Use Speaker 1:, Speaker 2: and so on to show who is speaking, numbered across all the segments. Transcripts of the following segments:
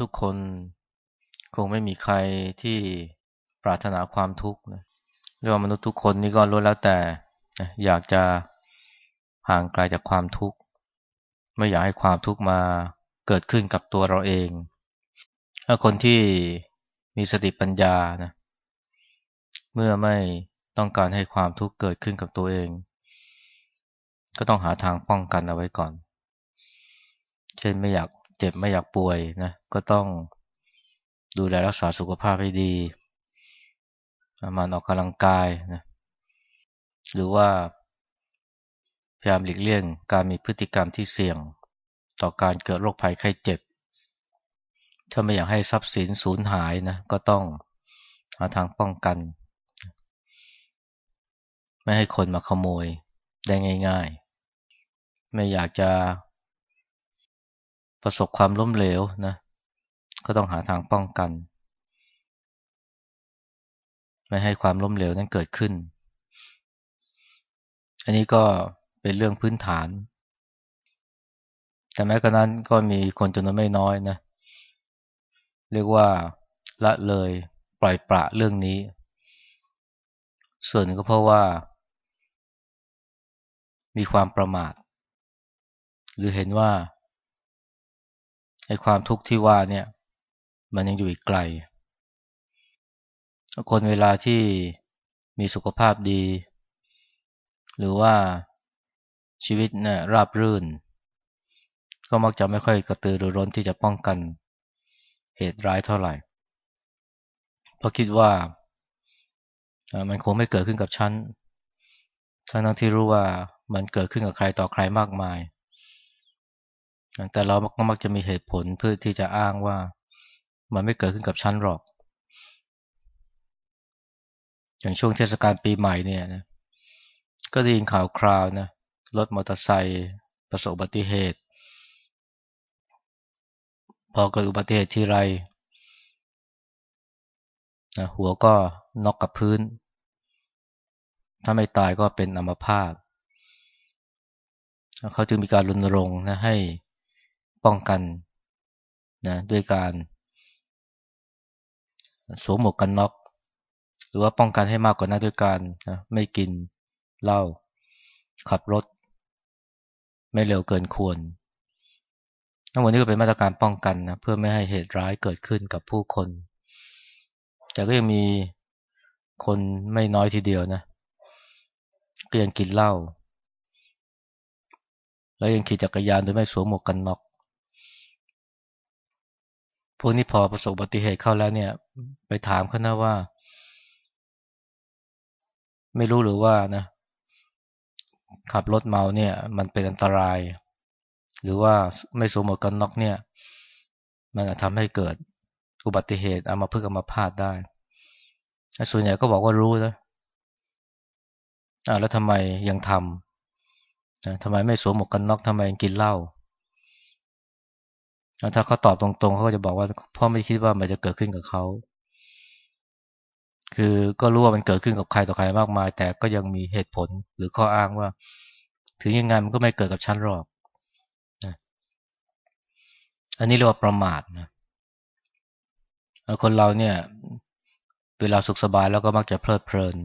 Speaker 1: ทุกคนคงไม่มีใครที่ปรารถนาความทุกข์นะเรียกว่ามนุษย์ทุกคนนี่ก็รู้แล้วแต่อยากจะห่างไกลจากความทุกข์ ไม่อยากให้ความทุกข์มาเกิดขึ้นกับตัวเราเอง ถ้าคนที่มีสติปัญญานะเมื่อไม่ต้องการให้ความทุกข์เกิดขึ้นกับตัวเอง ก็ต้องหาทางป้องกันเอาไว้ก่อน เช่นไม่อยาก เจ็บไม่อยากป่วยนะก็ต้องดูแลรักษาสุขภาพให้ดีมันออกกำลังกายนะหรือว่าพยายามหลีกเลี่ยงการมีพฤติกรรมที่เสี่ยงต่อการเกิดโรคภัยไข้เจ็บ ถ้าไม่อยากให้ทรัพย์สินสูญหายนะก็ต้องหาทางป้องกัน ไม่ให้คนมาขโมยได้ง่าย ๆ ไม่อยากจะ ประสบความล้มเหลวนะ ก็ต้องหาทางป้องกัน ไม่ให้ความล้มเหลวนั้นเกิดขึ้น อันนี้ก็เป็นเรื่องพื้นฐาน แต่แม้กระนั้นก็มีคนจำนวนไม่น้อยนะ เรียกว่าละเลยปล่อยปละเรื่องนี้ ส่วนก็เพราะว่า มีความประมาท หรือเห็นว่า ไอ้ความทุกข์ที่ว่าเนี่ย มันยังอยู่อีกไกล คนเวลาที่มีสุขภาพดี หรือว่าชีวิตเนี่ยราบรื่น ก็มักจะไม่ค่อยกระตือรือร้นที่จะป้องกันเหตุร้ายเท่าไหร่ เพราะคิดว่ามันคงไม่เกิดขึ้นกับฉันทั้งที่รู้ว่ามันเกิดขึ้นกับใครต่อใครมากมาย แต่เราก็มักจะมีเหตุผลเพื่อที่จะอ้างว่ามันไม่เกิดขึ้นกับฉันหรอก อย่างช่วงเทศกาลปีใหม่เนี่ยนะก็ได้ยินข่าวคราวนะรถมอเตอร์ไซค์ประสบอุบัติเหตุ พอเกิดอุบัติเหตุที่ไรนะหัวก็นอกกับพื้น ถ้าไม่ตายก็เป็นอัมพาตเขาจึงมีการรณรงค์นะให้ ป้องกันนะด้วยการสวมหมวกกันน็อกหรือว่าป้องกันให้มากกว่านั้นด้วยการนะไม่กินเหล้าขับรถ ไม่เร็วเกินควรทั้งหมดนี้ก็เป็นมาตรการป้องกันนะเพื่อไม่ให้เหตุร้ายเกิดขึ้นกับผู้คน แต่ก็ยังมีคนไม่น้อยทีเดียวนะก็ยังกินเหล้าแล้วยังขี่จักรยานโดยไม่สวมหมวกกันน็อก พวกนี้พอประสบอุบัติเหตุเข้าแล้วเนี่ย ไปถามเขานะว่า ไม่รู้หรือว่านะ ขับรถเมาเนี่ย มันเป็นอันตราย หรือว่าไม่สวมหมวกกันน็อกเนี่ย มันอาจทำให้เกิดอุบัติเหตุเอามาพึกอามาพาดได้ส่วนใหญ่ก็บอกว่ารู้นะอ่าแล้วทำไมยังทำนะทำไมไม่สวมหมวกกันน็อกทำไมยังกินเหล้า ถ้าเขาตอบตรงๆเขาก็จะบอกว่าพ่อไม่คิดว่ามันจะเกิดขึ้นกับเขา คือก็รู้ว่ามันเกิดขึ้นกับใครต่อใครมากมาย แต่ก็ยังมีเหตุผลหรือข้ออ้างว่า ถึงยังไงมันก็ไม่เกิดกับฉันหรอกนะอันนี้เรียกว่าประมาทนะคนเราเนี่ย เวลาสุขสบายแล้วก็มักจะเพลิดเพลิน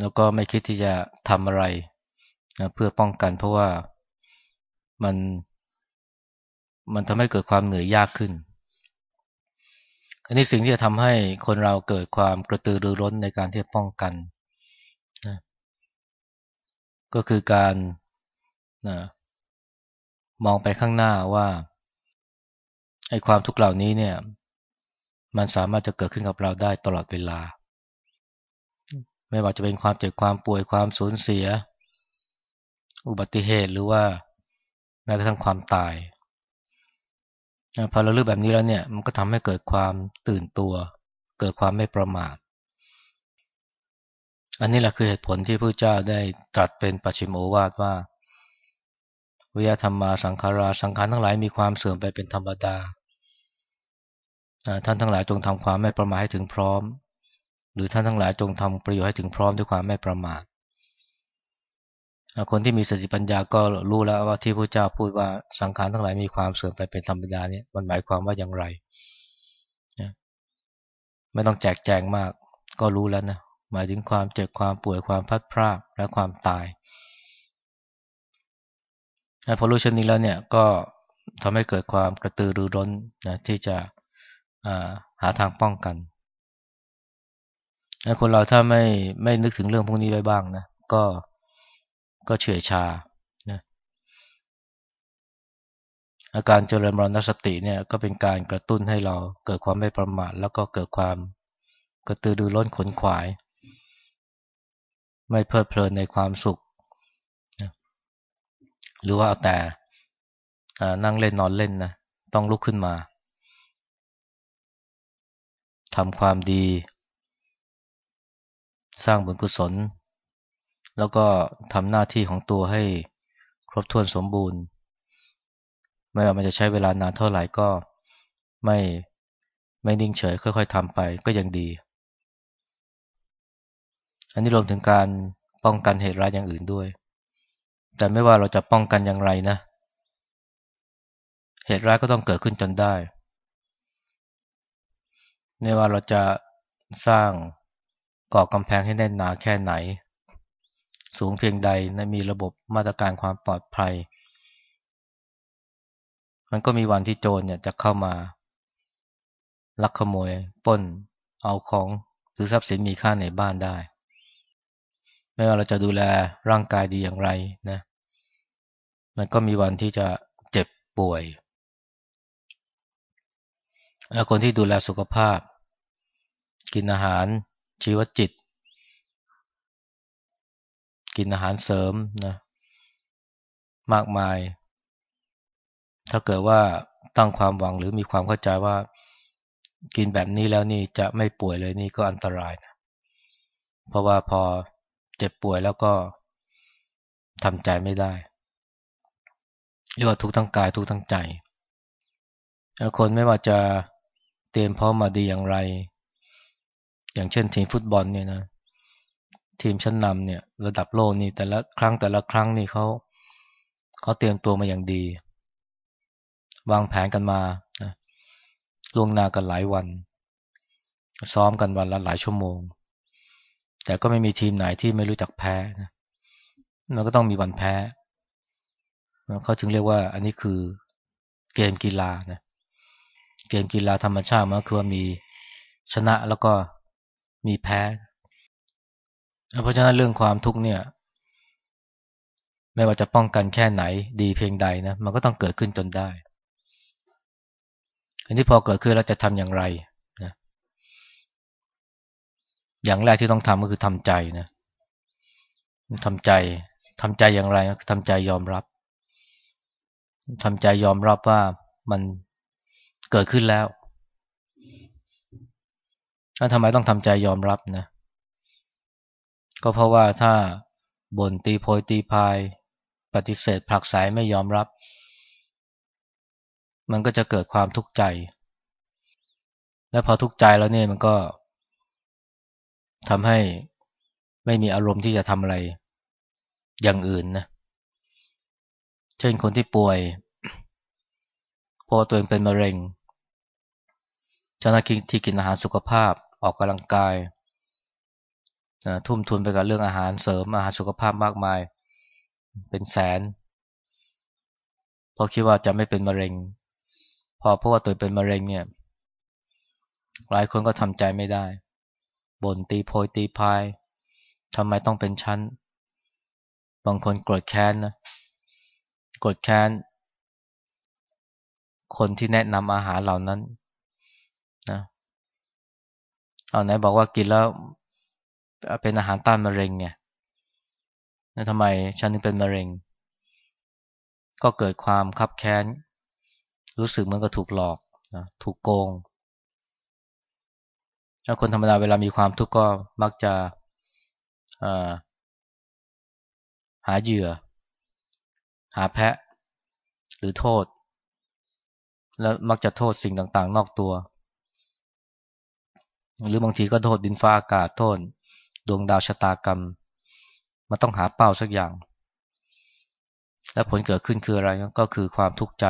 Speaker 1: แล้วก็ไม่คิดที่จะทำอะไรนะเพื่อป้องกันเพราะว่ามัน มันทำให้เกิดความเหนื่อยยากขึ้น อันนี้สิ่งที่จะทำให้คนเราเกิดความกระตือรือร้นในการที่จะป้องกันนะก็คือการนะมองไปข้างหน้าว่าไอ้ความทุกข์เหล่านี้เนี่ย มันสามารถจะเกิดขึ้นกับเราได้ตลอดเวลา ไม่ว่าจะเป็นความเจ็บความป่วยความสูญเสีย อุบัติเหตุหรือว่าแม้กระทั่งความตาย พอเราลึกแบบนี้แล้วเนี่ยมันก็ทำให้เกิดความตื่นตัว เกิดความไม่ประมาท อันนี้แหละคือเหตุผลที่พระเจ้าได้ตรัสเป็นปัจฉิมโอวาทว่าวิยธรรมมาสังขาราสังขารทั้งหลายมีความเสื่อมไปเป็นธรรมดาท่านทั้งหลายจงทำความไม่ประมาทให้ถึงพร้อม หรือท่านทั้งหลายจงทำประโยชน์ให้ถึงพร้อมด้วยความไม่ประมาท คนที่มีสติปัญญาก็รู้แล้วว่าที่พระเจ้าพูดว่าสังขารทั้งหลายมีความเสื่อมไปเป็นธรรมดาเนี่ยมันหมายความว่าอย่างไรไม่ต้องแจกแจงมาก ก็รู้แล้วนะหมายถึงความเจ็บความป่วยความพัดพรากและความตายพอรู้เช่นนี้แล้วเนี่ยก็ทำให้เกิดความกระตือรือร้นนะที่จะหาทางป้องกันคนเราถ้าไม่ไม่นึกถึงเรื่องพวกนี้ไว้บ้างนะก็ ก็เฉื่อยชานะอาการเจริญมรณสติเนี่ยก็เป็นการกระตุ้นให้เราเกิดความไม่ประมาทแล้วก็เกิดความกระตือรือร้นขนขวาย ไม่เพลิดเพลินในความสุขนะหรือว่าเอาแต่นั่งเล่นนอนเล่นนะต้องลุกขึ้นมาทำความดี สร้างบุญกุศล แล้วก็ทำหน้าที่ของตัวให้ครบถ้วนสมบูรณ์ ไม่ว่ามันจะใช้เวลานานเท่าไหร่ก็ไม่ไม่นิ่งเฉย ค่อยๆทำไปก็ยังดี อันนี้รวมถึงการป้องกันเหตุร้ายอย่างอื่นด้วย แต่ไม่ว่าเราจะป้องกันอย่างไรนะ เหตุร้ายก็ต้องเกิดขึ้นจนได้ไม่ว่าเราจะสร้างก่อกำแพงให้แน่นหนาแค่ไหน สูงเพียงใดนะมีระบบมาตรการความปลอดภัย มันก็มีวันที่โจรเนี่ยจะเข้ามาลักขโมยป้น เอาของหรือทรัพย์สินมีค่าในบ้านได้ ไม่ว่าเราจะดูแลร่างกายดีอย่างไรนะ มันก็มีวันที่จะเจ็บป่วย คนที่ดูแลสุขภาพ กินอาหารชีวจิต กินอาหารเสริมนะมากมาย ถ้าเกิดว่าตั้งความหวังหรือมีความเข้าใจว่ากินแบบนี้แล้วนี่จะไม่ป่วยเลยนี่ก็อันตรายนะเพราะว่าพอเจ็บป่วยแล้วก็ทำใจไม่ได้เรียกว่าทุกทั้งกายทุกทั้งใจคนไม่ว่าจะเตรียมพร้อมมาดีอย่างไร อย่างเช่นทีมฟุตบอลเนี่ยนะ ทีมชั้นนำเนี่ยระดับโลกนี่แต่ละครั้งแต่ละครั้งนี่เขาเขาเตรียมตัวมาอย่างดี วางแผนกันมานะล่วงหน้ากันหลายวัน ซ้อมกันวันละหลายชั่วโมง แต่ก็ไม่มีทีมไหนที่ไม่รู้จักแพ้นะมันก็ต้องมีวันแพ้เขาถึงเรียกว่าอันนี้คือเกมกีฬานะเกมกีฬาธรรมชาติมันคือว่ามีชนะแล้วก็มีแพ้ เพราะฉะนั้นเรื่องความทุกข์เนี่ย ไม่ว่าจะป้องกันแค่ไหน ดีเพียงใดนะมันก็ต้องเกิดขึ้นจนได้อันนี้พอเกิดขึ้นเราจะทำอย่างไรนะอย่างแรกที่ต้องทำก็คือทำใจนะทำใจทำใจอย่างไรทำใจยอมรับทำใจยอมรับว่ามันเกิดขึ้นแล้วแล้วทำไมต้องทำใจยอมรับนะ ก็เพราะว่าถ้าบ่นตีโพยตีพาย ปฏิเสธผลักสายไม่ยอมรับ มันก็จะเกิดความทุกข์ใจ และพอทุกข์ใจแล้วเนี่ยมันก็ทำให้ไม่มีอารมณ์ที่จะทำอะไรอย่างอื่นนะ เช่นคนที่ป่วย พอตัวเองเป็นมะเร็งเจ้าหน้าที่ที่กินอาหารสุขภาพออกกำลังกาย ทุ่มทุนไปกับเรื่องอาหารเสริมอาหารสุขภาพมากมาย เป็นแสนเพราะคิดว่าจะไม่เป็นมะเร็ง พอเพราะว่าตัวเป็นมะเร็งเนี่ย หลายคนก็ทำใจไม่ได้บ่นตีโพยตีพายทำไมต้องเป็นชั้น บางคนโกรธแค้นนะโกรธแค้น คนที่แนะนำอาหารเหล่านั้นนะเอาไหนบอกว่ากินแล้ว เป็นอาหารต้านมะเร็งไงทำไมฉันถึงเป็นมะเร็ง ก็เกิดความคับแค้น รู้สึกเหมือนกับถูกหลอกนะถูกโกงถ้าคนธรรมดาเวลามีความทุกข์ก็มักจะหาเหยื่อ หาแพะ หรือโทษ แล้วมักจะโทษสิ่งต่างๆ นอกตัว หรือบางทีก็โทษดินฟ้าอากาศโทษ ดวงดาวชะตากรรมมาต้องหาเป้าสักอย่าง และผลเกิดขึ้นคืออะไรก็คือความทุกข์ใจ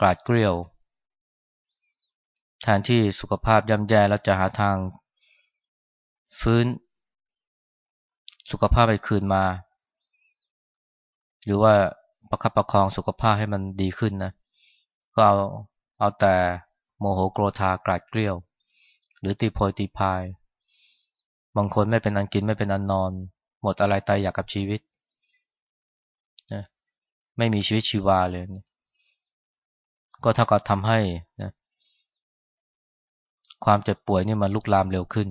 Speaker 1: กลาดเกลียว แทนที่สุขภาพย่ำแย่แล้วจะหาทาง ฟื้น สุขภาพไปคืนมา หรือว่าประคับประคองสุขภาพให้มันดีขึ้นนะ ก็เอาเอาแต่โมโหโกรธากราดเกลียว หรือตีโพยตีพาย บางคนไม่เป็นอันกินไม่เป็นอันนอน หมดอะไรตายอยากกับชีวิตนะไม่มีชีวิตชีวาเลยนะก็เท่ากับทำให้นะความเจ็บป่วยนี่มันลุกลามเร็วขึ้น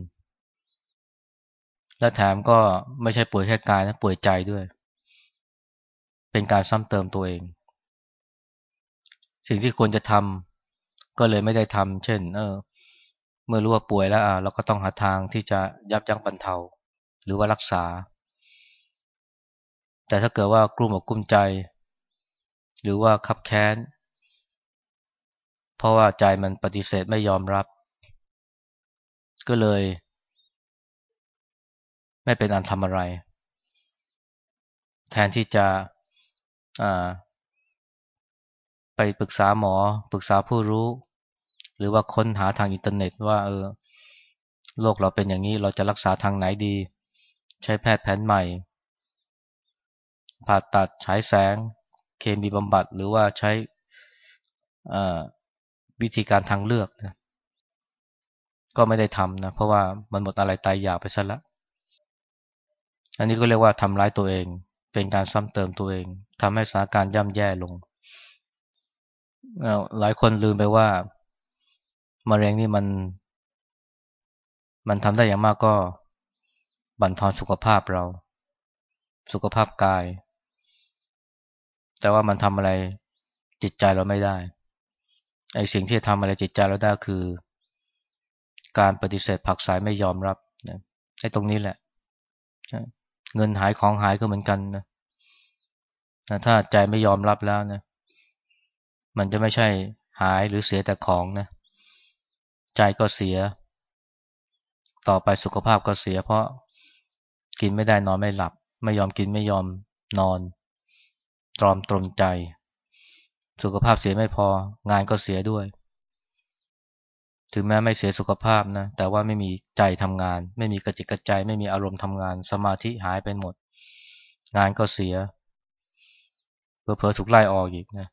Speaker 1: และแถมก็ไม่ใช่ป่วยแค่กายนะป่วยใจด้วย เป็นการซ้ำเติมตัวเอง สิ่งที่ควรจะทำก็เลยไม่ได้ทำเช่น เออ เมื่อรู้ว่าป่วยแล้วเราก็ต้องหาทางที่จะยับยั้งบรรเทา หรือว่ารักษา แต่ถ้าเกิดว่ากลุ้มอกกุ้มใจ หรือว่าขับแค้น เพราะว่าใจมันปฏิเสธไม่ยอมรับ ก็เลย ไม่เป็นอันทำอะไร แทนที่จะไปปรึกษาหมอ ปรึกษาผู้รู้ หรือว่าค้นหาทางอินเทอร์เน็ตว่าเออโรคเราเป็นอย่างนี้เราจะรักษาทางไหนดี ใช้แพทย์แผนใหม่ ผ่าตัดฉายแสง เคมีบำบัด หรือว่าใช้วิธีการทางเลือกนะก็ไม่ได้ทำนะเพราะว่ามันหมดอะไรตายอยากไปซะแล้วอันนี้ก็เรียกว่าทำร้ายตัวเอง เป็นการซ้ำเติมตัวเองทำให้สถานการณ์ย่ำแย่ลงหลายคนลืมไปว่า มะเร็งนี่มัน มันทำได้อย่างมากก็บั่นทอนสุขภาพเรา สุขภาพกาย แต่ว่ามันทำอะไรจิตใจเราไม่ได้ไอ้สิ่งที่ทำอะไรจิตใจเราได้คือ การปฏิเสธผักสายไม่ยอมรับนะไอ้ตรงนี้แหละ เงินหายของหายก็เหมือนกันนะถ้าใจไม่ยอมรับแล้วนะมันจะไม่ใช่หายหรือเสียแต่ของนะ ใจก็เสีย ต่อไปสุขภาพก็เสีย เพราะกินไม่ได้นอนไม่หลับ ไม่ยอมกินไม่ยอมนอน ตรอมตรมใจ สุขภาพเสียไม่พอ งานก็เสียด้วย ถึงแม้ไม่เสียสุขภาพนะ แต่ว่าไม่มีใจทำงาน ไม่มีกระจิกกระใจ ไม่มีอารมณ์ทำงาน สมาธิหายไปหมด งานก็เสียเพอเพอถูกไล่ออกอีกนะ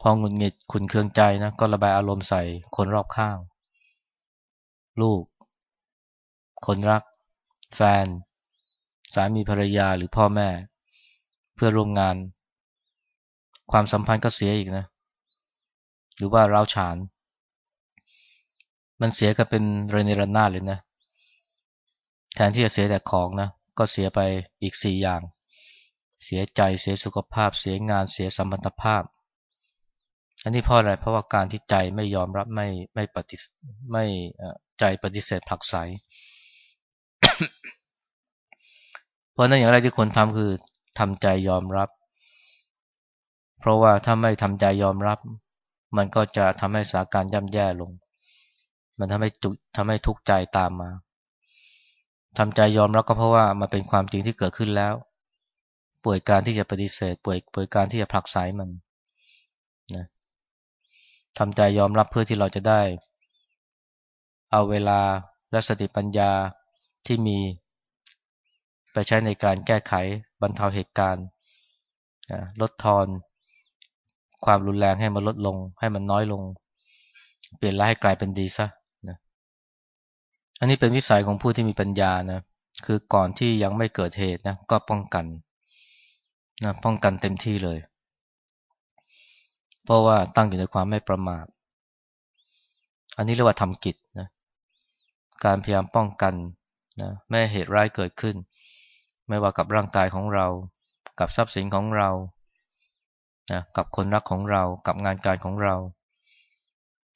Speaker 1: พอหงุดหงิดขุนเคืองใจนะก็ระบายอารมณ์ใส่คนรอบข้าง ลูก คนรัก แฟน สามีภรรยาหรือพ่อแม่ เพื่อร่วมงาน ความสัมพันธ์ก็เสียอีกนะ หรือว่าร้าวฉาน มันเสียกันเป็นเรนรนาเลยนะ แทนที่จะเสียแต่ของนะ ก็เสียไปอีกสี่อย่าง เสียใจเสียสุขภาพ เสียงานเสียสัมพันธภาพ อันนี้เพราะอะไร เพราะว่าการที่ใจไม่ยอมรับไม่ไม่ปฏิไม่ใจปฏิเสธผักใสเพราะนั้นอย่างไรที่ควรทำคือทำใจยอมรับ เพราะว่าถ้าไม่ทำใจยอมรับ มันก็จะทำให้สาการย่ำแย่ลง มันทำให้จุทำให้ทุกข์ใจตามมาทำใจยอมรับก็เพราะว่ามันเป็นความจริงที่เกิดขึ้นแล้ว ป่วยการที่จะปฏิเสธ ป่วยป่วยการที่จะผลักไสมัน ทำใจยอมรับเพื่อที่เราจะได้ เอาเวลาและสติปัญญาที่มี ไปใช้ในการแก้ไขบรรเทาเหตุการณ์ ลดทอนความรุนแรงให้มันลดลง ให้มันน้อยลง เปลี่ยนร้ายให้กลายเป็นดีซะอันนี้เป็นวิสัยของผู้ที่มีปัญญานะคือก่อนที่ยังไม่เกิดเหตุนะก็ป้องกันนะป้องกันเต็มที่เลย เพราะว่าตั้งอยู่ในความไม่ประมาท อันนี้เรียกว่าทำกิจนะการพยายามป้องกันนะไม่เหตุร้ายเกิดขึ้น ไม่ว่ากับร่างกายของเรา กับทรัพย์สินของเรานะกับคนรักของเรา กับงานการของเรา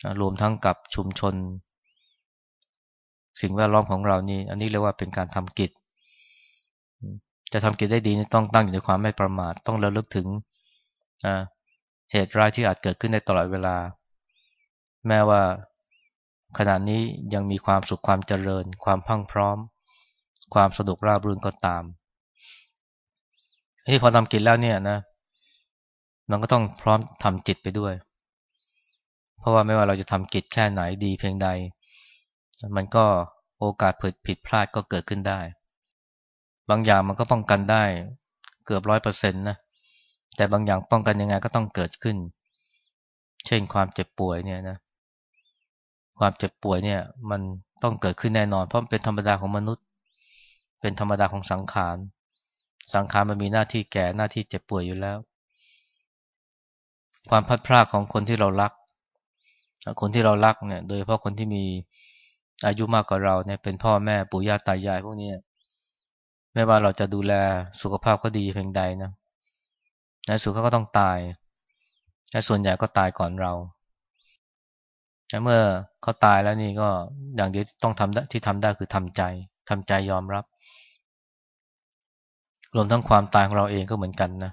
Speaker 1: นะรวมทั้งกับชุมชน สิ่งแวดล้อมของเรานี่ อันนี้เรียกว่าเป็นการทำกิจ จะทำกิจได้ดีนี่ต้องตั้งอยู่ในความไม่ประมาท ต้องระลึกถึง เหตุร้ายที่อาจเกิดขึ้นในตลอดเวลา แม้ว่าขณะนี้ยังมีความสุขความเจริญ ความพังพร้อม ความสะดวกราบรื่นก็ตามนี่พอทำกิจแล้วเนี่ยนะ มันก็ต้องพร้อมทำจิตไปด้วย เพราะว่าไม่ว่าเราจะทำกิจแค่ไหนดีเพียงใด มันก็โอกาสผิดผิดพลาดก็เกิดขึ้นได้ บางอย่างมันก็ป้องกันได้ เกือบร้อยเปอร์เซ็นต์นะ แต่บางอย่างป้องกันยังไงก็ต้องเกิดขึ้น เช่นความเจ็บป่วยเนี่ยนะ ความเจ็บป่วยเนี่ย มันต้องเกิดขึ้นแน่นอน เพราะเป็นธรรมดาของมนุษย์ เป็นธรรมดาของสังขาร สังขารมันมีหน้าที่แก่หน้าที่เจ็บป่วยอยู่แล้ว ความพัดพลาดของคนที่เรารัก คนที่เรารักเนี่ย โดยเฉพาะคนที่มีอายุมากกว่าเราเนี่ย เป็นพ่อแม่ปู่ย่าตายายพวกนี้ไม่ว่าเราจะดูแลสุขภาพเขาดีเพียงใดนะ ในสุดเขาก็ต้องตายและส่วนใหญ่ก็ตายก่อนเราแต่เมื่อเขาตายแล้วนี่ก็อย่างเดียวต้องทำที่ทำได้คือทำใจทำใจยอมรับ รวมทั้งความตายของเราเองก็เหมือนกันนะ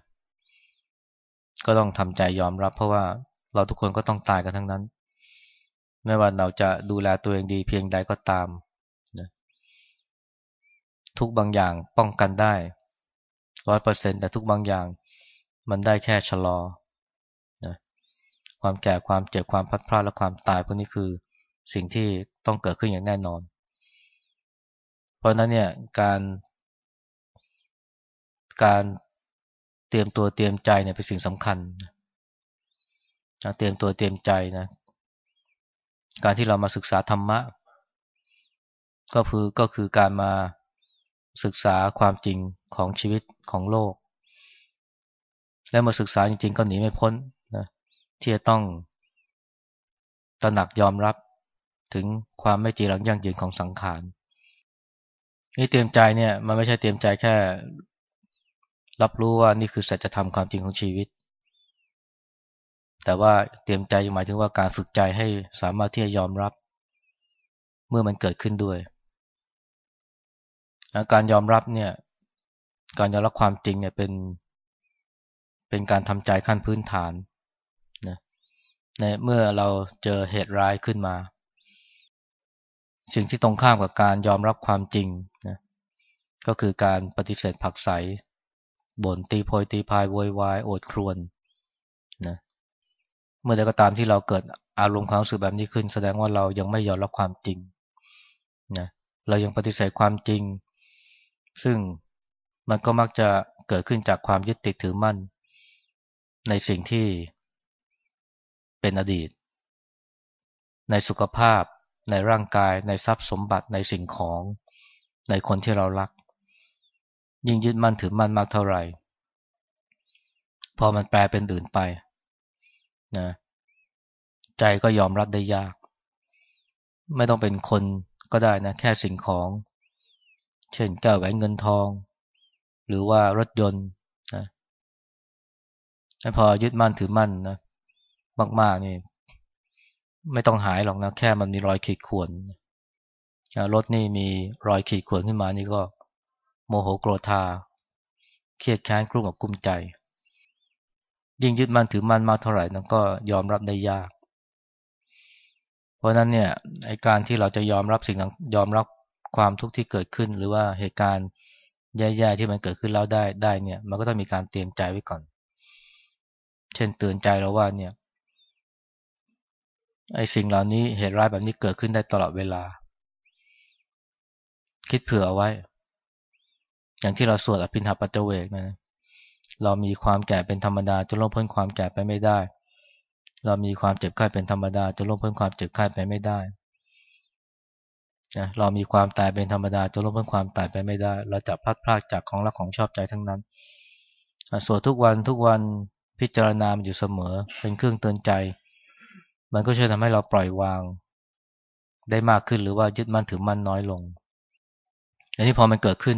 Speaker 1: ก็ต้องทำใจยอมรับ เพราะว่าเราทุกคนก็ต้องตายกันทั้งนั้น ไม่ว่าเราจะดูแลตัวเองดีเพียงใดก็ตามนะทุกบางอย่างป้องกันได้ร้อยเปอร์เซ็นแต่ทุกบางอย่าง มันได้แค่ชะลอนะความแก่ความเจ็บความพัดพลาดและความตายพวกนี้คือสิ่งที่ต้องเกิดขึ้นอย่างแน่นอน เพราะนั้นเนี่ยการการเตรียมตัวเตรียมใจเนี่ยเป็นสิ่งสำคัญนะเตรียมตัวเตรียมใจนะการที่เรามาศึกษาธรรมะ ก็คือก็คือการมาศึกษาความจริงของชีวิตของโลก และมาศึกษาจริง ๆ ก็หนีไม่พ้นนะที่จะต้องตระหนักยอมรับถึงความไม่จีรังยั่งยืนของสังขารนี่เตรียมใจเนี่ยมันไม่ใช่เตรียมใจแค่ รับรู้ว่านี่คือสัจธรรมความจริงของชีวิต แต่ว่าเตรียมใจหมายถึงว่าการฝึกใจให้สามารถที่จะยอมรับ เมื่อมันเกิดขึ้นด้วยการยอมรับเนี่ย การยอมรับความจริงเนี่ยเป็น เป็นการทำใจขั้นพื้นฐานนะในเมื่อเราเจอเหตุร้ายขึ้นมา สิ่งที่ตรงข้ามกับการยอมรับความจริงนะก็คือการปฏิเสธผักใสบ่นตีโพยตีพายโวยวายโอดครวนนะเมื่อใดก็ตามที่เราเกิดอารมณ์ความรู้สึกแบบนี้ขึ้น แสดงว่าเรายังไม่ยอมรับความจริงนะเรายังปฏิเสธความจริง ซึ่งมันก็มักจะเกิดขึ้นจากความยึดติดถือมั่น ในสิ่งที่เป็นอดีต ในสุขภาพ ในร่างกาย ในทรัพย์สมบัติในสิ่งของ ในคนที่เรารัก ยิ่งยึดมั่นถือมั่นมากเท่าไหร่ พอมันแปลเป็นอื่นไปนะใจก็ยอมรับได้ยาก ไม่ต้องเป็นคนก็ได้นะแค่สิ่งของ เช่นแก้วแหวนเงินทอง หรือว่ารถยนต์ พอยึดมั่นถือมั่นนะมาก ๆ นี่ ไม่ต้องหายหรอกนะแค่มันมีรอยขีดข่วนรถนี่มีรอยขีดข่วนขึ้นมานี่ก็โมโหโกรธา เครียดแค้นกลุ้มกับกุ้มใจ ยิ่งยึดมั่นถือมั่นมากเท่าไหร่นั้นก็ยอมรับได้ยาก เพราะนั้นเนี่ยไอการที่เราจะยอมรับสิ่งยอมรับความทุกข์ที่เกิดขึ้น หรือว่าเหตุการณ์แย่ๆที่มันเกิดขึ้นแล้วได้ได้เนี่ย มันก็ต้องมีการเตรียมใจไว้ก่อน เช่นเตือนใจเราว่าเนี่ยไอ้สิ่งเหล่านี้เหตุร้ายแบบนี้เกิดขึ้นได้ตลอดเวลา คิดเผื่อเอาไว้ อย่างที่เราสวดอภินหาปัจเวกนะ เรามีความแก่เป็นธรรมดาจะล่วงพ้นความแก่ไปไม่ได้ เรามีความเจ็บไข้เป็นธรรมดาจะล่วงพ้นความเจ็บไข้ไปไม่ได้นะเรามีความตายเป็นธรรมดาจะลบเพ้นความตายไปไม่ได้ เราจะพลัดพรากจากของรักของชอบใจทั้งนั้นสวดทุกวันทุกวัน พิจารณามันอยู่เสมอ เป็นเครื่องเตือนใจ มันก็ช่วยทำให้เราปล่อยวาง ได้มากขึ้นหรือว่ายึดมั่นถือมั่นน้อยลง อันนี้พอมันเกิดขึ้น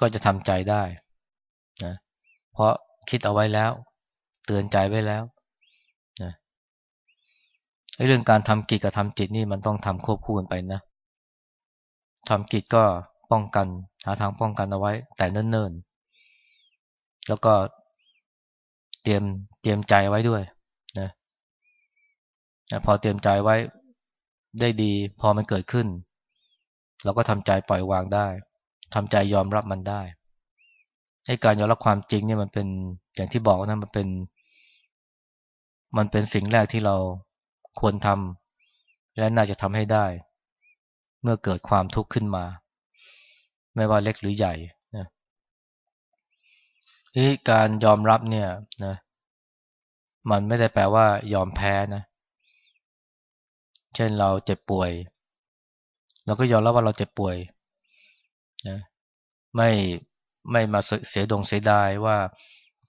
Speaker 1: ก็จะทำใจได้นะเพราะคิดเอาไว้แล้ว เตือนใจไว้แล้วนะเรื่องการทำกิจกับทำจิตนี่มันต้องทำควบคู่กันไปนะทำกิจก็ป้องกัน หาทางป้องกันเอาไว้ แต่เนิ่นๆ แล้วก็ เตรียมเตรียมใจไว้ด้วยนะพอเตรียมใจไว้ได้ดี พอมันเกิดขึ้น เราก็ทำใจปล่อยวางได้ทำใจยอมรับมันได้ให้การยอมรับความจริงเนี่ยมันเป็นอย่างที่บอกนะมันเป็น มันเป็นสิ่งแรกที่เราควรทำและน่าจะทำให้ได้ เมื่อเกิดความทุกข์ขึ้นมา ไม่ว่าเล็กหรือใหญ่ ที่การยอมรับเนี่ยนะมันไม่ได้แปลว่ายอมแพ้นะ เช่นเราเจ็บป่วยเราก็ยอมรับว่าเราเจ็บป่วยนะไม่ไม่มาเสียดงเสียดายว่า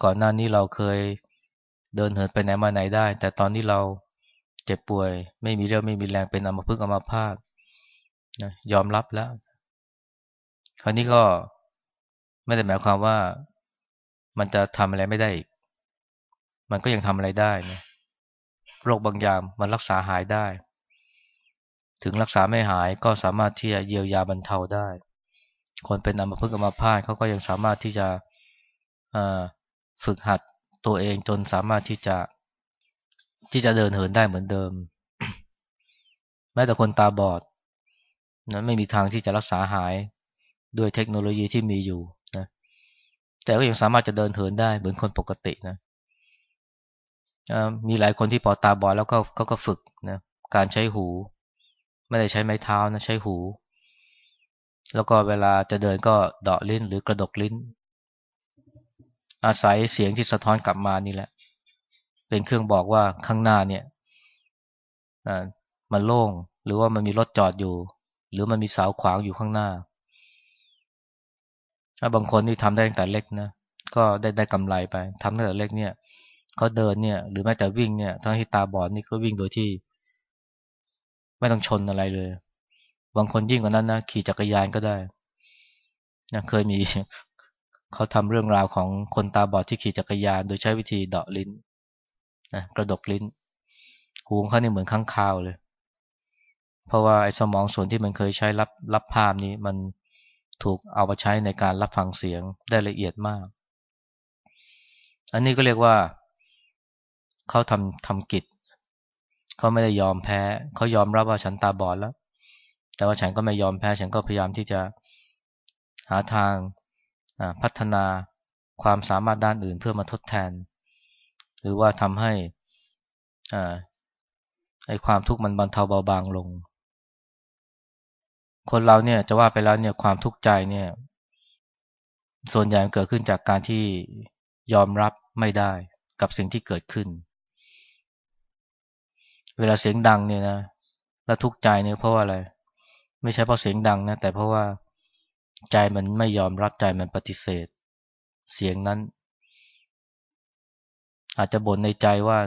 Speaker 1: ก่อนหน้านี้เราเคยเดินเหินไปไหนมาไหนได้ แต่ตอนนี้เราเจ็บป่วย ไม่มีเรี่ยวไม่มีแรงเป็นอัมพฤกษ์อัมพาตนะยอมรับแล้ว คราวนี้ก็ไม่ได้หมายความว่า มันจะทำอะไรไม่ได้อีก มันก็ยังทำอะไรได้นะโรคบางอย่างมันรักษาหายได้ ถึงรักษาไม่หายก็สามารถที่จะเยียวยาบรรเทาได้ คนเป็นอัมพฤกษ์อัมพาตเขาก็ยังสามารถที่จะฝึกหัดตัวเองจนสามารถที่จะที่จะเดินเหินได้เหมือนเดิม แม้แต่คนตาบอดนะไม่มีทางที่จะรักษาหายด้วยเทคโนโลยีที่มีอยู่ แต่ก็ยังสามารถจะเดินเหินได้เหมือนคนปกตินะมีหลายคนที่ปอตาบอดแล้วก็เขาก็ฝึกนะการใช้หู ไม่ได้ใช้ไม้เท้านะใช้หู แล้วก็เวลาจะเดินก็เดาะลิ้นหรือกระดกลิ้น อาศัยเสียงที่สะท้อนกลับมานี่แหละ เป็นเครื่องบอกว่าข้างหน้าเนี่ยมันโล่งหรือว่ามันมีรถจอดอยู่ หรือมันมีเสาขวางอยู่ข้างหน้า ถ้าบางคนที่ทำได้ตั้งแต่เล็กนะก็ได้ได้กำไรไปทำตั้งแต่เล็กเนี่ยเขาเดินเนี่ย หรือแม้แต่วิ่งเนี่ยทั้งที่ตาบอดนี่ก็วิ่งโดยที่ ไม่ต้องชนอะไรเลย บางคนยิ่งกว่านั้นนะขี่จักรยานก็ได้นะเคยมีเขาทำเรื่องราวของคนตาบอดที่ขี่จักรยาน โดยใช้วิธีเดาะลิ้นนะกระดกลิ้น หูของเขานี่เหมือนข้างคาวเลย เพราะว่าไอ้สมองส่วนที่มันเคยใช้รับรับภาพนี้มัน ถูกเอามาใช้ในการรับฟังเสียงได้ละเอียดมาก อันนี้ก็เรียกว่าเขาทำทำกิจเขาไม่ได้ยอมแพ้เขายอมรับว่าฉันตาบอดแล้ว แต่ว่าฉันก็ไม่ยอมแพ้ ฉันก็พยายามที่จะหาทางพัฒนาความสามารถด้านอื่นเพื่อมาทดแทน หรือว่าทำให้ไอความทุกข์มันบรรเทาเบาบางลง คนเราเนี่ยจะว่าไปแล้วเนี่ยความทุกข์ใจเนี่ย ส่วนใหญ่เกิดขึ้นจากการที่ยอมรับไม่ได้กับสิ่งที่เกิดขึ้น เวลาเสียงดังเนี่ยนะแล้วทุกข์ใจเนี่ยเพราะว่าอะไร ไม่ใช่เพราะเสียงดังนะแต่เพราะว่าใจมันไม่ยอมรับใจมันปฏิเสธ เสียงนั้น อาจจะบ่นในใจว่า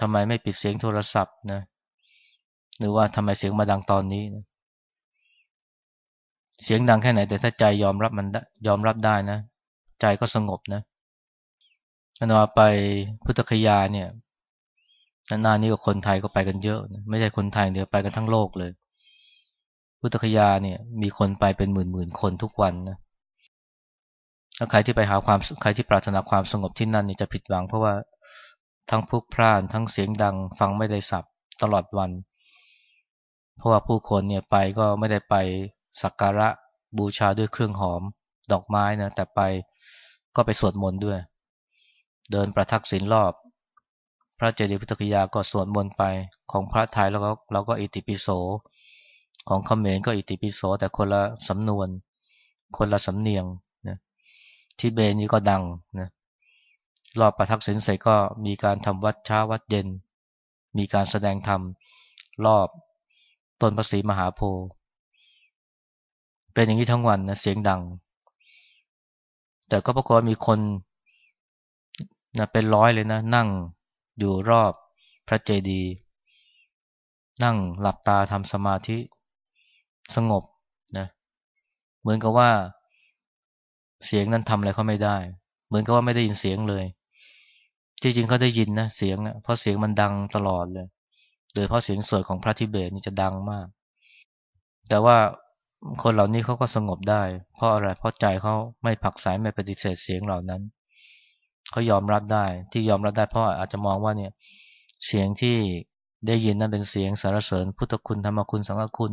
Speaker 1: ทำไมไม่ปิดเสียงโทรศัพท์นะหรือว่าทำไมเสียงมาดังตอนนี้นะ เสียงดังแค่ไหน แต่ถ้าใจยอมรับมันยอมรับได้นะ ใจก็สงบนะอันว่าไปพุทธคยาเนี่ยนานนี้ก็คนไทยก็ไปกันเยอะ ไม่ใช่คนไทยเดียวไปกันทั้งโลกเลย พุทธคยาเนี่ยมีคนไปเป็นหมื่นหมื่นคนทุกวันนะถ้าใครที่ไปหาความใครที่ปรารถนาความสงบที่นั่นเนี่ยจะผิดหวัง เพราะว่าทั้งพุกพร่าน ทั้งเสียงดัง ฟังไม่ได้สับตลอดวัน เพราะว่าผู้คนเนี่ยไปก็ไม่ได้ไป สักการะบูชาด้วยเครื่องหอม ดอกไม้นะแต่ไปก็ไปสวดมนต์ด้วย เดินประทักษิณรอบ พระเจดีย์พุทธคยาก็สวดมนต์ไปของพระไทยแล้วก็เราก็อิติปิโส ของเขมรก็อิติปิโส แต่คนละสำนวน คนละสำเนียงนะที่เบนี้ก็ดังนะรอบประทักษิณเสร็จก็มีการทำวัดเช้าวัดเย็น มีการแสดงธรรมรอบต้นพระศรีมหาโพธิ์ เป็นอย่างนี้ทั้งวันนะเสียงดัง แต่ก็ปรากฏมีคนนะเป็นร้อยเลยนะ นั่งอยู่รอบพระเจดีย์นั่งหลับตาทำสมาธิสงบนะเหมือนกับว่า เสียงนั้นทำอะไรเขาไม่ได้ เหมือนกับว่าไม่ได้ยินเสียงเลยจริงๆเขาได้ยินนะเสียงเพราะเสียงมันดังตลอดเลย โดยเพราะเสียงสวดของพระทิเบตนี่จะดังมาก แต่ว่า คนเหล่านี้เขาก็สงบได้ เพราะอะไรเพราะใจเขาไม่ผักสายไม่ปฏิเสธเสียงเหล่านั้นเขายอมรับได้ ที่ยอมรับได้เพราะอาจจะมองว่าเนี่ยเสียงที่ได้ยินนั้นเป็นเสียงสารเสริญ พุทธคุณธรรมคุณสังฆคุณ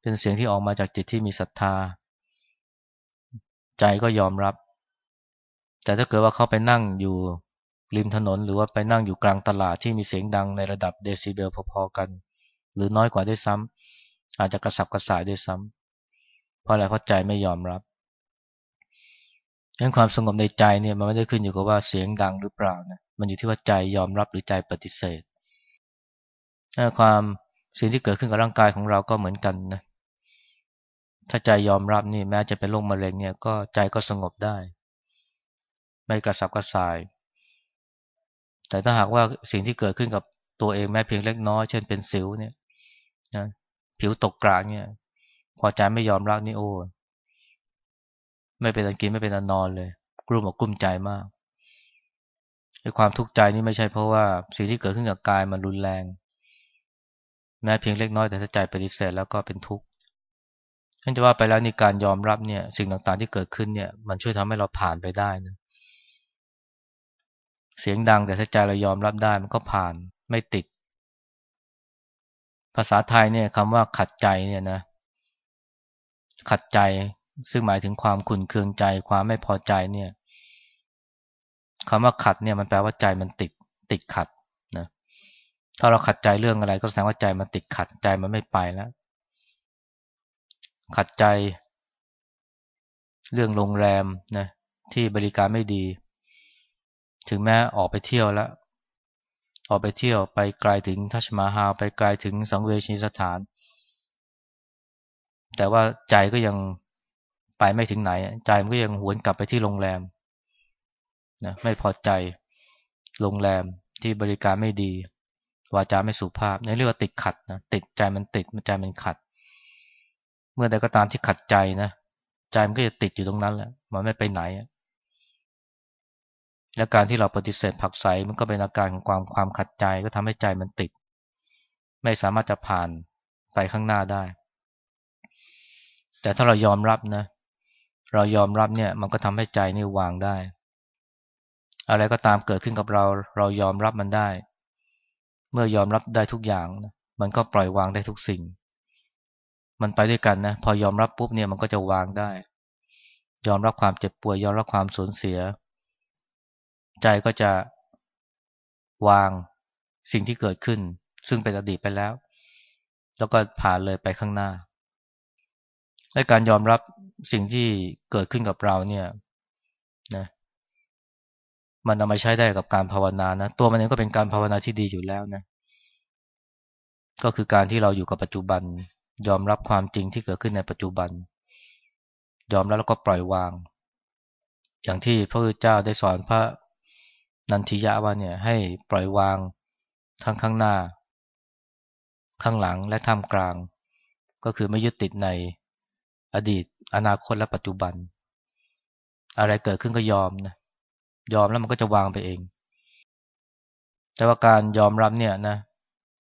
Speaker 1: เป็นเสียงที่ออกมาจากจิตที่มีศรัทธา ใจก็ยอมรับ แต่ถ้าเกิดว่าเขาไปนั่งอยู่ริมถนน หรือว่าไปนั่งอยู่กลางตลาดที่มีเสียงดังในระดับเดซิเบลพอๆกัน หรือน้อยกว่าด้วยซ้ำ อาจจะกระสับกระส่ายด้วยซ้ำเพราะอะไรเพราะใจไม่ยอมรับดังความสงบในใจเนี่ยมันไม่ได้ขึ้นอยู่กับว่าเสียงดังหรือเปล่านะมันอยู่ที่ว่าใจยอมรับหรือใจปฏิเสธความสิ่งที่เกิดขึ้นกับร่างกายของเราก็เหมือนกันนะถ้าใจยอมรับนี่แม้จะเป็นโรคมะเร็งเนี่ยก็ใจก็สงบได้ ไม่กระสับกระส่าย แต่ถ้าหากว่าสิ่งที่เกิดขึ้นกับตัวเองแม้เพียงเล็กน้อยเช่นเป็นสิวเนี่ยนะ ผิวตกกลางเนี่ย พอใจไม่ยอมรับนี่โอ้ไม่เป็นอันกินไม่เป็นอันนอนเลยกลุ้มอกกลุ้มใจมากไอ้ความทุกข์ใจนี่ไม่ใช่เพราะว่าสิ่งที่เกิดขึ้นกับกายมันรุนแรง แม้เพียงเล็กน้อยแต่ถ้าใจปฏิเสธแล้วก็เป็นทุกข์ท่านจะว่าไปแล้วนี่การยอมรับเนี่ย สิ่งต่างๆที่เกิดขึ้นเนี่ย มันช่วยทำให้เราผ่านไปได้นะเสียงดังแต่ถ้าใจเรายอมรับได้มันก็ผ่านไม่ติด ภาษาไทยเนี่ยคำว่าขัดใจเนี่ยนะ ขัดใจซึ่งหมายถึงความขุ่นเคืองใจ ความไม่พอใจเนี่ยคำว่าขัดเนี่ยมันแปลว่าใจมันติดติดขัดนะถ้าเราขัดใจเรื่องอะไร ก็แสดงว่าใจมันติดขัดใจมันไม่ไปแล้ว ขัดใจ เรื่องโรงแรมนะที่บริการไม่ดี ถึงแม้ออกไปเที่ยวแล้ว ออกไปเที่ยวไปไกลถึงทัชมาฮาไปไกลถึงสังเวชนีสถาน แต่ว่าใจก็ยังไปไม่ถึงไหน ใจมันก็ยังหวนกลับไปที่โรงแรมนะไม่พอใจโรงแรมที่บริการไม่ดี วาจาไม่สุภาพในเรียกว่าติดขัดนะติดใจมันติดมันใจมันขัด เมื่อใดก็ตามที่ขัดใจนะใจมันก็จะติดอยู่ตรงนั้นแหละมันไม่ไปไหน และการที่เราปฏิเสธผักใสมันก็เป็นอาการของความความขัดใจก็ทำให้ใจมันติด ไม่สามารถจะผ่านไปข้างหน้าได้ แต่ถ้าเรายอมรับนะ เรายอมรับเนี่ยมันก็ทำให้ใจนี่วางได้ อะไรก็ตามเกิดขึ้นกับเรา เรายอมรับมันได้ เมื่อยอมรับได้ทุกอย่างมันก็ปล่อยวางได้ทุกสิ่ง มันไปด้วยกันนะพอยอมรับปุ๊บเนี่ยมันก็จะวางได้ ยอมรับความเจ็บป่วยยอมรับความสูญเสีย ใจก็จะวางสิ่งที่เกิดขึ้น ซึ่งเป็นอดีตไปแล้ว แล้วก็ผ่านเลยไปข้างหน้า และการยอมรับสิ่งที่เกิดขึ้นกับเราเนี่ยนะมันเอามาใช้ได้กับการภาวนานะตัวมันเองก็เป็นการภาวนาที่ดีอยู่แล้วนะก็คือการที่เราอยู่กับปัจจุบัน ยอมรับความจริงที่เกิดขึ้นในปัจจุบัน ยอมรับแล้วก็ปล่อยวาง อย่างที่พระพุทธเจ้าได้สอนพระ นันทิยะว่าเนี่ยให้ปล่อยวางทั้งข้างหน้า ข้างหลังและท่ามกลาง ก็คือไม่ยึดติดในอดีต อนาคตและปัจจุบัน อะไรเกิดขึ้นก็ยอมนะยอมแล้วมันก็จะวางไปเอง แต่ว่าการยอมรับเนี่ยนะ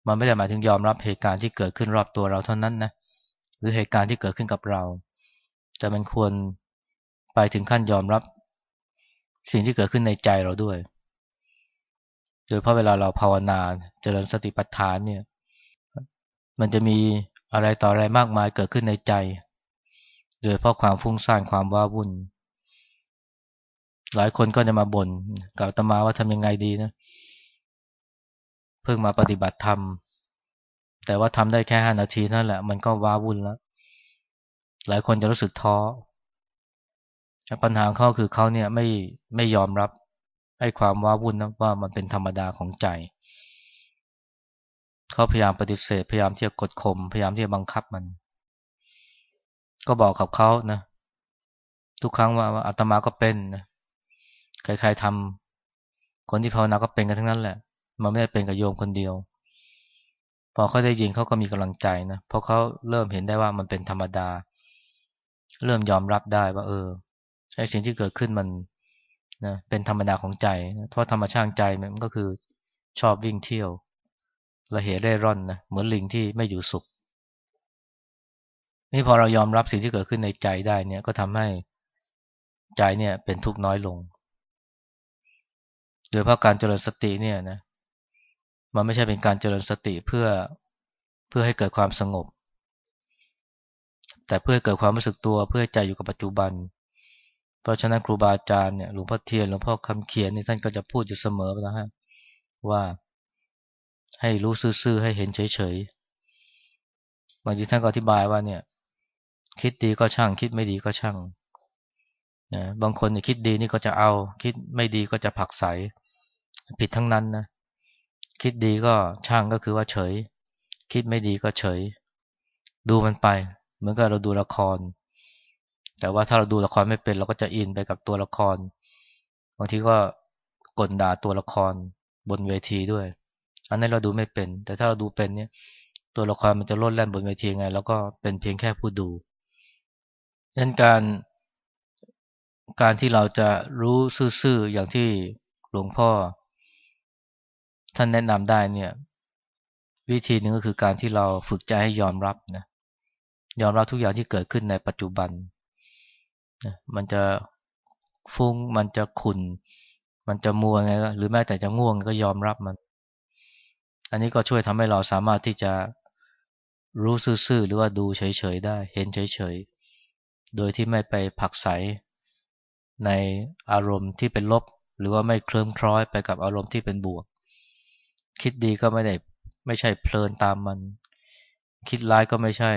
Speaker 1: มันไม่ได้หมายถึงยอมรับเหตุการณ์ที่เกิดขึ้นรอบตัวเราเท่านั้นนะหรือเหตุการณ์ที่เกิดขึ้นกับเรา แต่มันควรไปถึงขั้นยอมรับ สิ่งที่เกิดขึ้นในใจเราด้วย ดยเพราะเวลาเราภาวนาเจริญสติปัฏฐานเนี่ย มันจะมีอะไรต่ออะไรมากมายเกิดขึ้นในใจ โดยเพราะความฟุ้งซ่านความว้าวุ่น หลายคนก็จะมาบน่นกับตมาว่าทำยังไงดีนะ เพิ่งมาปฏิบัติธรรม แต่ว่าทำได้แค่ห้านาทีนั่นแหละ มันก็ว้าวุ่นแล้ว หลายคนจะรู้สึกท้อปัญหาเขาคือเขาเนี่ยไม่ไม่ยอมรับ ให้ความว้าวุ่นนะว่ามันเป็นธรรมดาของใจ เขาพยายามปฏิเสธ พยายามที่จะกดข่มพยายามที่จะบังคับมัน ก็บอกกับเขานะ ทุกครั้งว่าอาตมาก็เป็นนะใครๆทำคนที่ภาวนาก็เป็นกันทั้งนั้นแหละ มันไม่ได้เป็นกับโยมคนเดียว พอเขาได้ยินเขาก็มีกำลังใจนะ เพราะเขาเริ่มเห็นได้ว่ามันเป็นธรรมดา เริ่มยอมรับได้ว่า เออไอ้สิ่งที่เกิดขึ้นมัน นะเป็นธรรมดาของใจ เพราะธรรมชาติใจมันก็คือชอบวิ่งเที่ยวละเหเร่ร่อนนะเหมือนลิงที่ไม่อยู่สุข นี่พอเรายอมรับสิ่งที่เกิดขึ้นในใจได้เนี่ยก็ทำให้ใจเนี่ยเป็นทุกข์น้อยลง โดยเพราะการเจริญสติเนี่ยนะมันไม่ใช่เป็นการเจริญสติเพื่อเพื่อให้เกิดความสงบ แต่เพื่อเกิดความรู้สึกตัวเพื่อใจอยู่กับปัจจุบัน เพราะฉะนั้นครูบาอาจารย์เนี่ยหลวงพ่อเทียนหลวงพ่อคำเขียนนี่ท่านก็จะพูดอยู่เสมอนะฮะว่าให้รู้ซื่อๆให้เห็นเฉยๆบางทีท่านก็อธิบายว่าเนี่ย คิดดีก็ช่าง คิดไม่ดีก็ช่างนะบางคนเนี่ยคิดดีนี่ก็จะเอา คิดไม่ดีก็จะผักใสผิดทั้งนั้นนะคิดดีก็ช่างก็คือว่าเฉย คิดไม่ดีก็เฉย ดูมันไป เหมือนกับเราดูละคร แต่ว่าถ้าเราดูละครไม่เป็นเราก็จะอินไปกับตัวละคร บางทีก็กลด่าตัวละครบนเวทีด้วย อันนั้นเราดูไม่เป็น แต่ถ้าเราดูเป็นเนี่ย ตัวละครมันจะโลดแล่นบนเวทีไง แล้วก็เป็นเพียงแค่ผู้ดูดังนั้นการการที่เราจะรู้ซื่อๆอย่างที่หลวงพ่อ ท่านแนะนำได้เนี่ย วิธีหนึ่งก็คือการที่เราฝึกใจให้ยอมรับนะยอมรับทุกอย่างที่เกิดขึ้นในปัจจุบัน นะมันจะฟุ้ง มันจะขุนมันจะมัวไงหรือแม้แต่จะง่วงก็ยอมรับมัน อันนี้ก็ช่วยทำให้เราสามารถที่จะรู้ซื่อๆหรือว่าดูเฉยๆได้ เห็นเฉยๆ โดยที่ไม่ไปผักใสในอารมณ์ที่เป็นลบ หรือว่าไม่เคลิ้มคล้อยไปกับอารมณ์ที่เป็นบวก คิดดีก็ไม่ได้ไม่ใช่เพลินตามมัน คิดร้ายก็ไม่ใช่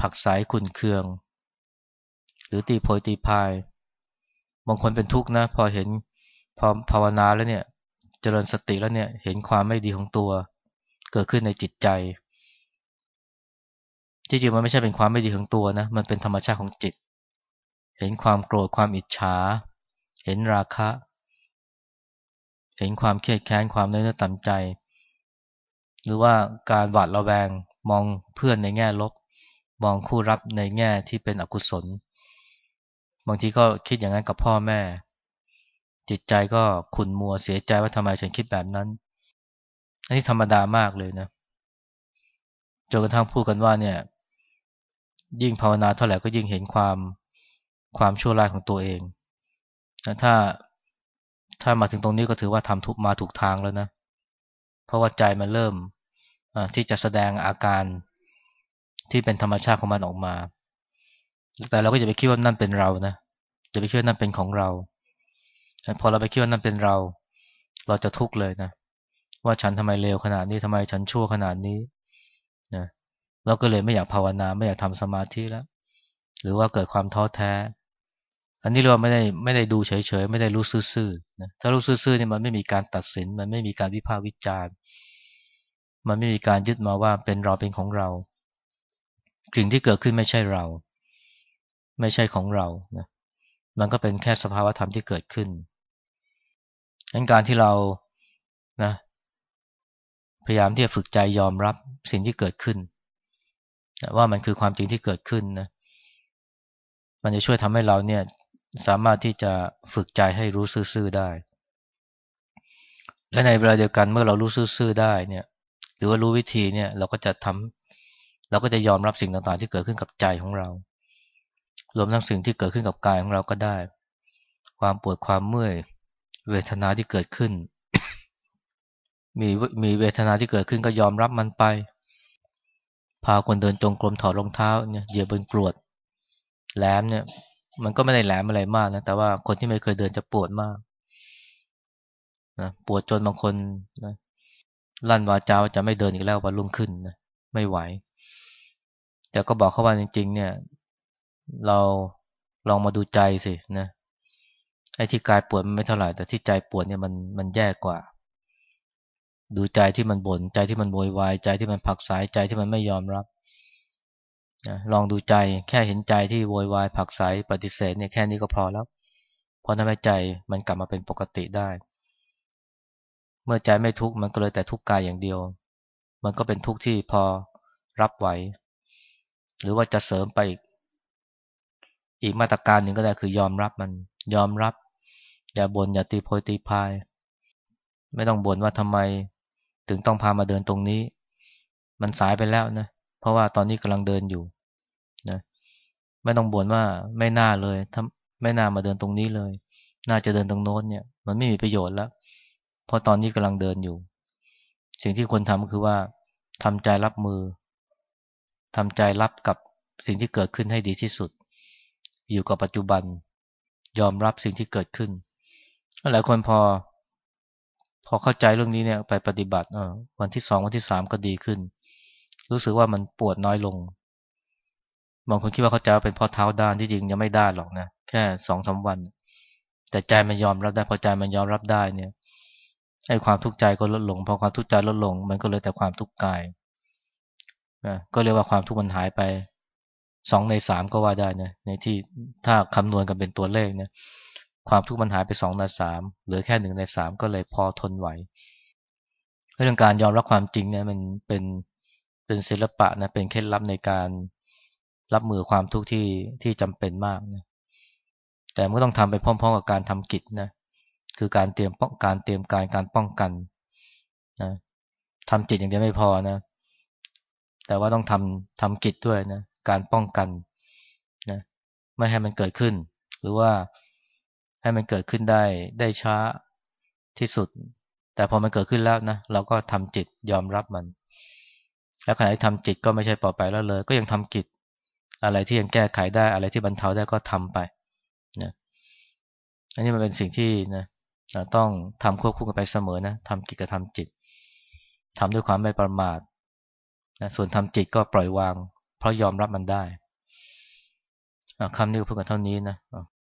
Speaker 1: ผักสายขุนเคือง รือตีโพยตีพาย บางคนเป็นทุกข์นะ พอเห็นพอภาวนาแล้วเนี่ยเจริญสติแล้วเนี่ยเห็นความไม่ดีของตัว เกิดขึ้นในจิตใจที่จริงมันไม่ใช่เป็นความไม่ดีของตัวนะ มันเป็นธรรมชาติของจิต เห็นความโกรธความอิจฉา เห็นราคะ เห็นความเครียดแค้นความเนื้อต่ำใจ หรือว่าการหวาดระแวงมองเพื่อนในแง่ลบ มองคู่รับในแง่ที่เป็นอกุศล บางทีก็คิดอย่างนั้นกับพ่อแม่ จิตใจก็ขุนมัวเสียใจว่าทำไมฉันคิดแบบนั้น อันนี้ธรรมดามากเลยนะจนกระทั่งพูดกันว่าเนี่ย ยิ่งภาวนาเท่าไหร่ก็ยิ่งเห็นความความชั่วร้ายของตัวเองนะถ้าถ้ามาถึงตรงนี้ก็ถือว่าทำทุกมาถูกทางแล้วนะ เพราะว่าใจมันเริ่มที่จะแสดงอาการที่เป็นธรรมชาติของมันออกมา แต่เราก็จะไปคิดว่านั่นเป็นเรานะจะไปคิดว่านั่นเป็นของเราพอเราไปคิดว่านั่นเป็นเรา เราจะทุกข์เลยนะ ว่าฉันทำไมเลวขนาดนี้ทำไมฉันชั่วขนาดนี้นะเราก็เลยไม่อยากภาวนาไม่อยากทำสมาธิแล้ว หรือว่าเกิดความท้อแท้ อันนี้เราไม่ได้ไม่ได้ดูเฉยๆไม่ได้รู้ซื่อๆนะถ้ารู้ซื่อๆนี่มันไม่มีการตัดสิน มันไม่มีการวิพากษ์วิจารณ์ มันไม่มีการยึดมาว่าเป็นเราเป็นของเรา สิ่งที่เกิดขึ้นไม่ใช่เรา ไม่ใช่ของเรานะมันก็เป็นแค่สภาวธรรมที่เกิดขึ้นดังการที่เรานะพยายามที่จะฝึกใจยอมรับสิ่งที่เกิดขึ้นว่ามันคือความจริงที่เกิดขึ้นนะมันจะช่วยทำให้เราเนี่ยสามารถที่จะฝึกใจให้รู้ซื่อๆได้ และในเวลาเดียวกันเมื่อเรารู้ซื่อๆได้เนี่ย หรือว่ารู้วิธีเนี่ย เราก็จะทำเราก็จะยอมรับสิ่งต่างๆ ที่เกิดขึ้นกับใจของเรา รวมทั้งสิ่งที่เกิดขึ้นกับกายของเราก็ได้ ความปวดความเมื่อย เวทนาที่เกิดขึ้น มีมีเวทนาที่เกิดขึ้นก็ยอมรับมันไป พาคนเดินจงกรมถอดรองเท้าเนี่ยเหยียบบนกรวดแหลมเนี่ย มันก็ไม่ได้แหลมอะไรมากนะ แต่ว่าคนที่ไม่เคยเดินจะปวดมากนะปวดจนบางคนนะลั่นวาจาจะไม่เดินอีกแล้ววันรุ่งขึ้นนะไม่ไหว แต่ก็บอกเขาว่าจริง ๆ เนี่ย เราลองมาดูใจสินะไอ้ที่กายปวดมันไม่เท่าไหร่ แต่ที่ใจปวดเนี่ยมันมันแย่กว่า ดูใจที่มันบน่นใจที่มันโวยวายใจที่มันผักสายใจที่มันไม่ยอมรับนะลองดูใจแค่เห็นใจที่โวยวายผักใสปฏิเสธเนี่ยแค่นี้ก็พอแล้วพอทำให้ใจมันกลับมาเป็นปกติได้ เมื่อใจไม่ทุกข์มันก็เลยแต่ทุกข์กายอย่างเดียว มันก็เป็นทุกข์ที่พอรับไหว หรือว่าจะเสริมไปอีก อีกมาตรการหนึ่งก็ได้คือยอมรับมันยอมรับ อย่าบน่นอย่าตีโพยตีพาย ไม่ต้องบ่นว่าทำไมถึงต้องพามาเดินตรงนี้ มันสายไปแล้วนะเพราะว่าตอนนี้กำลังเดินอยู่นะไม่ต้องบ่นว่าไม่น่าเลยทำไม่น่ามาเดินตรงนี้เลย น่าจะเดินตรงโน้นเนี่ย มันไม่มีประโยชน์แล้ว เพราะตอนนี้กำลังเดินอยู่ สิ่งที่ควรทำคือว่าทำใจรับมือทำใจรับกับสิ่งที่เกิดขึ้นให้ดีที่สุด อยู่กับปัจจุบัน ยอมรับสิ่งที่เกิดขึ้น หลายคนพอ พอเข้าใจเรื่องนี้เนี่ยไปปฏิบัติวันที่สองวันที่สามก็ดีขึ้น รู้สึกว่ามันปวดน้อยลงบางคนคิดว่าเขาจะเป็นพ่อเท้าด้านที่จริงยังไม่ได้หรอกนะแค่สองสาวัน แต่ใจมันยอมรับได้พอใจมันยอมรับได้เนี่ยไอ้ความทุกข์ใจก็ลดลงพอความทุกข์ใจลดลง มันก็เลยแต่ความทุกข์กายนะก็เรียกว่าความทุกข์มันหายไป สองในสามก็ว่าได้นะในที่ถ้าคำนวณกันเป็นตัวเลขเนี่ยความทุกข์มันหายไปสองในสามเหลือแค่หนึ่งในสามก็เลยพอทนไหวเรื่องการยอมรับความจริงเนี่ยมันเป็นเป็นศิลปะนะเป็นเคล็ดลับในการรับมือความทุกข์ที่ที่จำเป็นมากนะแต่มันต้องทำไปพร้อม ๆ กับการทำกิจนะคือการเตรียมป้องการเตรียมการการป้องกันนะทำจิตอย่างเดียวไม่พอนะ แต่ว่าต้องทำทำกิจด้วยนะ การป้องกันนะไม่ให้มันเกิดขึ้น หรือว่าให้มันเกิดขึ้นได้ได้ช้าที่สุด แต่พอมันเกิดขึ้นแล้วนะเราก็ทำจิตยอมรับมัน แล้วขณะที่ทำจิตก็ไม่ใช่ปล่อยไปแล้วเลย ก็ยังทำกิจอะไรที่ยังแก้ไขได้อะไรที่บรรเทาได้ก็ทำไปนะอันนี้มันเป็นสิ่งที่นะต้องทำควบคู่กันไปเสมอนะทำกิจกับทำจิตทำด้วยความไม่ประมาทนะส่วนทำจิตก็ปล่อยวาง เพราะยอมรับมันได้คำนี้ก็พูดกันเท่านี้นะ